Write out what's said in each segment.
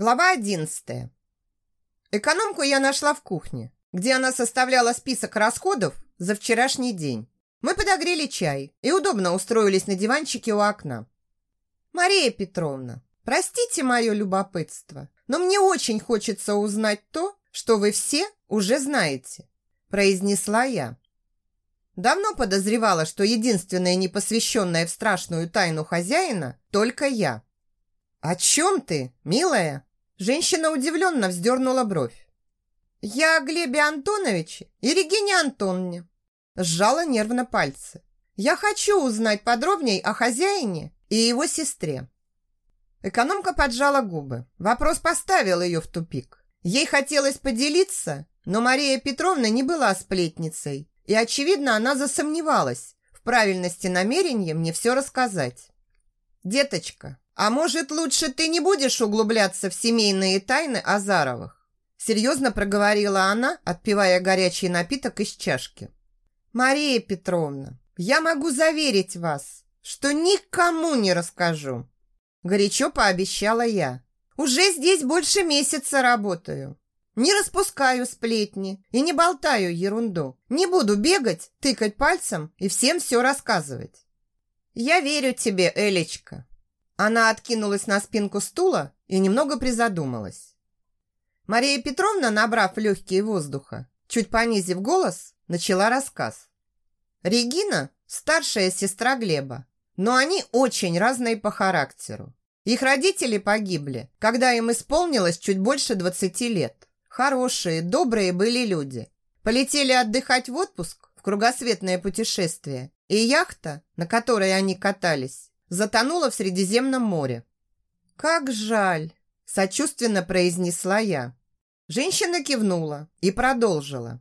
Глава 11. Экономку я нашла в кухне, где она составляла список расходов за вчерашний день. Мы подогрели чай и удобно устроились на диванчике у окна. «Мария Петровна, простите мое любопытство, но мне очень хочется узнать то, что вы все уже знаете», произнесла я. Давно подозревала, что единственная непосвященная в страшную тайну хозяина только я. «О чем ты, милая?» Женщина удивленно вздернула бровь. «Я Глебе Антоновиче и Регине Антонне». Сжала нервно пальцы. «Я хочу узнать подробней о хозяине и его сестре». Экономка поджала губы. Вопрос поставил ее в тупик. Ей хотелось поделиться, но Мария Петровна не была сплетницей, и, очевидно, она засомневалась в правильности намерения мне все рассказать. «Деточка, а может, лучше ты не будешь углубляться в семейные тайны Азаровых? Серьезно проговорила она, отпивая горячий напиток из чашки. Мария Петровна, я могу заверить вас, что никому не расскажу. Горячо пообещала я. Уже здесь больше месяца работаю. Не распускаю сплетни и не болтаю ерунду. Не буду бегать, тыкать пальцем и всем все рассказывать. Я верю тебе, Элечка. Она откинулась на спинку стула и немного призадумалась. Мария Петровна, набрав легкие воздуха, чуть понизив голос, начала рассказ. Регина – старшая сестра Глеба, но они очень разные по характеру. Их родители погибли, когда им исполнилось чуть больше 20 лет. Хорошие, добрые были люди. Полетели отдыхать в отпуск, в кругосветное путешествие, и яхта, на которой они катались, затонула в Средиземном море. «Как жаль!» – сочувственно произнесла я. Женщина кивнула и продолжила.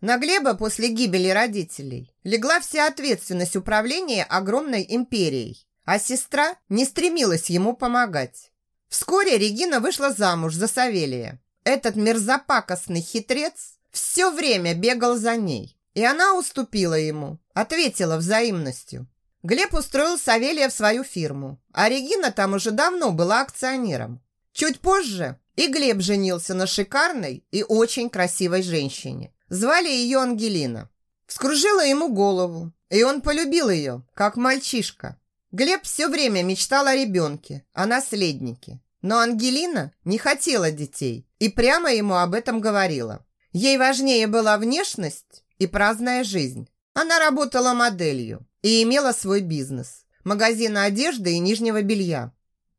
На Глеба после гибели родителей легла вся ответственность управления огромной империей, а сестра не стремилась ему помогать. Вскоре Регина вышла замуж за Савелия. Этот мерзопакостный хитрец все время бегал за ней, и она уступила ему, ответила взаимностью. Глеб устроил Савелия в свою фирму, а Регина там уже давно была акционером. Чуть позже и Глеб женился на шикарной и очень красивой женщине. Звали ее Ангелина. Вскружила ему голову, и он полюбил ее, как мальчишка. Глеб все время мечтал о ребенке, о наследнике. Но Ангелина не хотела детей и прямо ему об этом говорила. Ей важнее была внешность и праздная жизнь. Она работала моделью, и имела свой бизнес – магазин одежды и нижнего белья.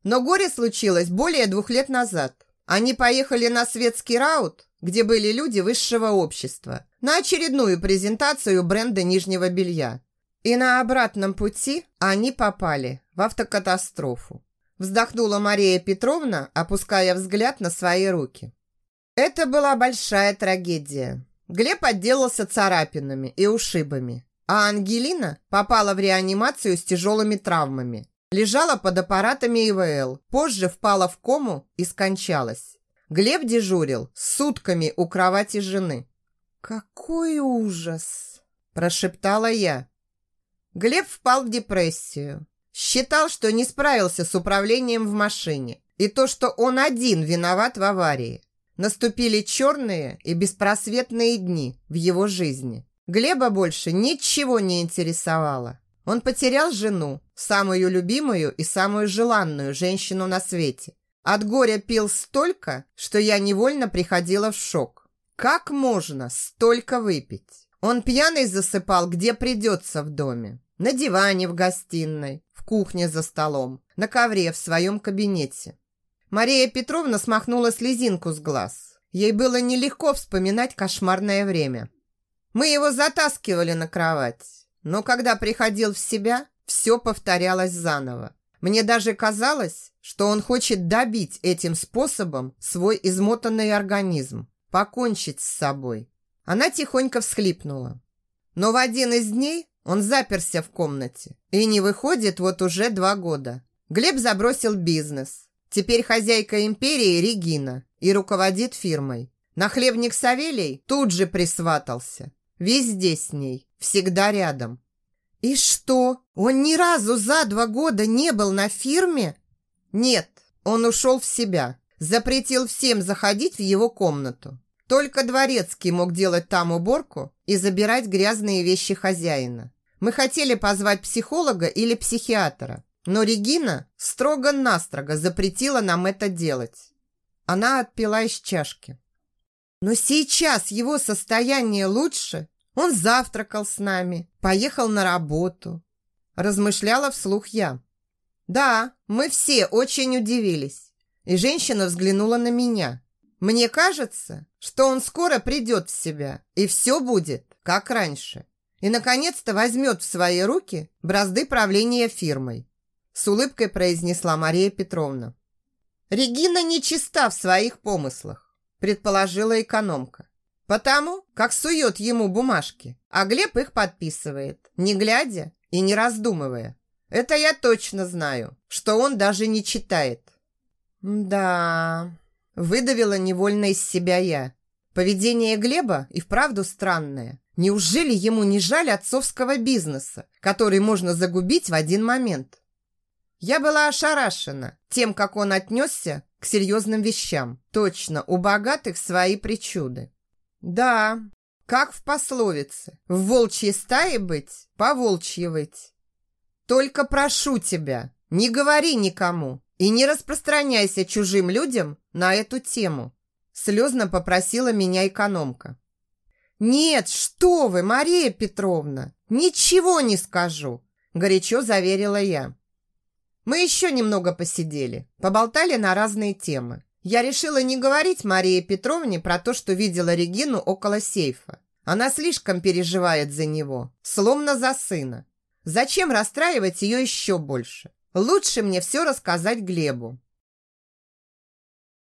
Но горе случилось более двух лет назад. Они поехали на светский раут, где были люди высшего общества, на очередную презентацию бренда нижнего белья. И на обратном пути они попали в автокатастрофу. Вздохнула Мария Петровна, опуская взгляд на свои руки. Это была большая трагедия. Глеб отделался царапинами и ушибами. А Ангелина попала в реанимацию с тяжелыми травмами. Лежала под аппаратами ИВЛ, позже впала в кому и скончалась. Глеб дежурил сутками у кровати жены. «Какой ужас!» – прошептала я. Глеб впал в депрессию. Считал, что не справился с управлением в машине. И то, что он один виноват в аварии. Наступили черные и беспросветные дни в его жизни. Глеба больше ничего не интересовало. Он потерял жену, самую любимую и самую желанную женщину на свете. От горя пил столько, что я невольно приходила в шок. Как можно столько выпить? Он пьяный засыпал, где придется в доме. На диване в гостиной, в кухне за столом, на ковре в своем кабинете. Мария Петровна смахнула слезинку с глаз. Ей было нелегко вспоминать кошмарное время. Мы его затаскивали на кровать, но когда приходил в себя, все повторялось заново. Мне даже казалось, что он хочет добить этим способом свой измотанный организм, покончить с собой. Она тихонько всхлипнула. Но в один из дней он заперся в комнате и не выходит вот уже два года. Глеб забросил бизнес. Теперь хозяйка империи Регина и руководит фирмой. Нахлебник Савелий тут же присватался. Везде с ней, всегда рядом. И что, он ни разу за два года не был на фирме? Нет, он ушел в себя. запретил всем заходить в его комнату. Только дворецкий мог делать там уборку и забирать грязные вещи хозяина. Мы хотели позвать психолога или психиатра, но Регина строго-настрого запретила нам это делать. Она отпила из чашки. Но сейчас его состояние лучше. Он завтракал с нами, поехал на работу. Размышляла вслух я. Да, мы все очень удивились. И женщина взглянула на меня. Мне кажется, что он скоро придет в себя, и все будет, как раньше. И, наконец-то, возьмет в свои руки бразды правления фирмой. С улыбкой произнесла Мария Петровна. Регина нечиста в своих помыслах, предположила экономка. Потому как сует ему бумажки, а Глеб их подписывает, не глядя и не раздумывая. Это я точно знаю, что он даже не читает. Да, выдавила невольно из себя я. Поведение Глеба и вправду странное. Неужели ему не жаль отцовского бизнеса, который можно загубить в один момент? Я была ошарашена тем, как он отнесся к серьезным вещам. Точно, у богатых свои причуды. Да, как в пословице, в волчьей стае быть, по волчьи выть. Только прошу тебя, не говори никому и не распространяйся чужим людям на эту тему. Слезно попросила меня экономка. «Нет, что вы, Мария Петровна, ничего не скажу», горячо заверила я. Мы еще немного посидели, поболтали на разные темы. Я решила не говорить Марии Петровне про то, что видела Регину около сейфа. Она слишком переживает за него, словно за сына. Зачем расстраивать ее еще больше? Лучше мне все рассказать Глебу.